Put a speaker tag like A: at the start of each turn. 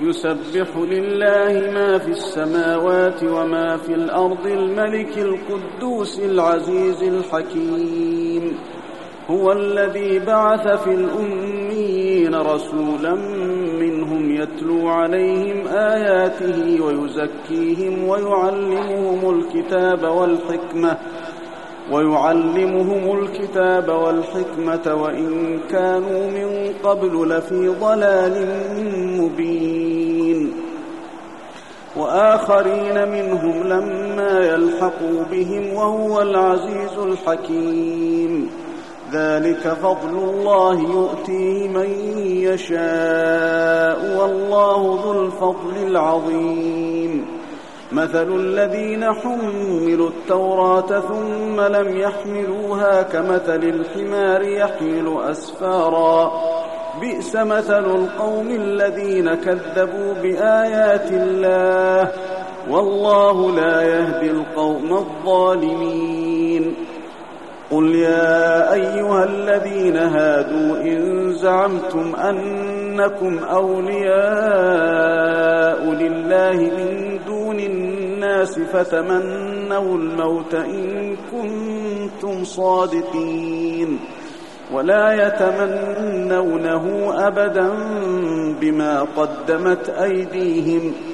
A: يسبح لله ما في السماوات وما في الارض الملك القدوس العزيز الحكيم هو الذي بعث في الأمين رسولا منهم يتلو عليهم اياته ويزكيهم ويعلمهم الكتاب والحكمه ويعلمهم الكتاب والحكمه وان كانوا من قبل لفي ضلال مبين وآخرين منهم لما يلحقوا بهم وهو العزيز الحكيم ذلك فضل الله يؤتيه من يشاء والله ذو الفضل العظيم مثل الذين حملوا التوراة ثم لم يحملوها كمثل الحمار يحمل أسفارا بئس مثل القوم الذين كذبوا بآيات الله والله لا يهدي القوم الظالمين قل يا أيها الذين هادوا إن زعمتم أنكم أولياء لله من دون الناس فتمنوا الموت إن كنتم صادقين ولا يتمنونه أبدا بما قدمت أيديهم ۖ